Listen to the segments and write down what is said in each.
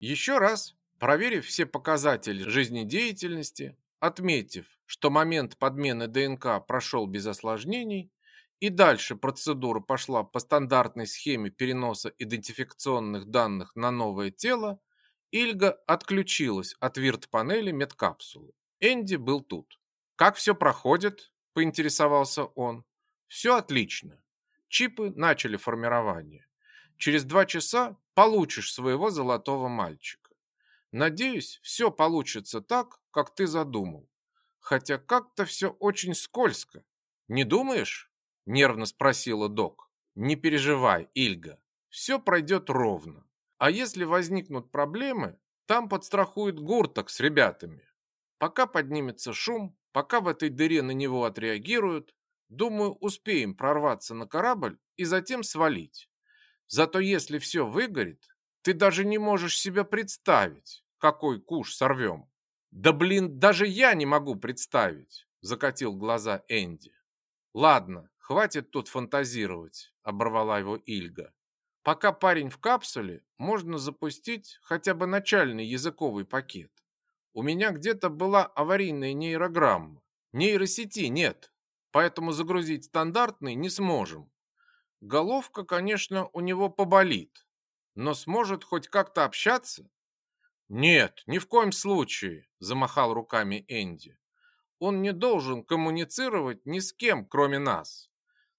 Еще раз, проверив все показатели жизнедеятельности, отметив, что момент подмены ДНК прошел без осложнений, и дальше процедура пошла по стандартной схеме переноса идентификационных данных на новое тело, Ильга отключилась от вирт-панели медкапсулы. Энди был тут. «Как все проходит?» – поинтересовался он. «Все отлично. Чипы начали формирование. Через два часа получишь своего золотого мальчика. Надеюсь, все получится так, как ты задумал. Хотя как-то все очень скользко. Не думаешь?» – нервно спросила док. «Не переживай, Ильга. Все пройдет ровно. А если возникнут проблемы, там подстрахует Гурток с ребятами. Пока поднимется шум, пока в этой дыре на него отреагируют, думаю, успеем прорваться на корабль и затем свалить. Зато если все выгорит, ты даже не можешь себе представить, какой куш сорвем. Да блин, даже я не могу представить, закатил глаза Энди. Ладно, хватит тут фантазировать, оборвала его Ильга. Пока парень в капсуле, можно запустить хотя бы начальный языковый пакет. У меня где-то была аварийная нейрограмма. Нейросети нет, поэтому загрузить стандартный не сможем. Головка, конечно, у него поболит, но сможет хоть как-то общаться? Нет, ни в коем случае, замахал руками Энди. Он не должен коммуницировать ни с кем, кроме нас.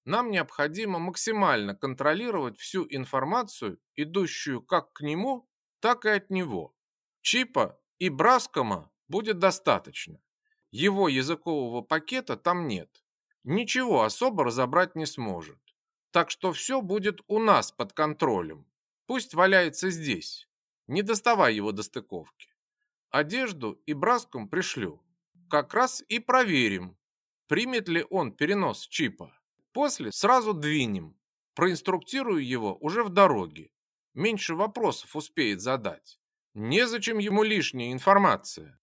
Нам необходимо максимально контролировать всю информацию, идущую как к нему, так и от него. Чипа и Браскома будет достаточно. Его языкового пакета там нет. Ничего особо разобрать не сможет. Так что все будет у нас под контролем. Пусть валяется здесь. Не доставай его до стыковки. Одежду и Браском пришлю. Как раз и проверим, примет ли он перенос чипа. После сразу двинем. Проинструктирую его уже в дороге. Меньше вопросов успеет задать. Незачем ему лишняя информация.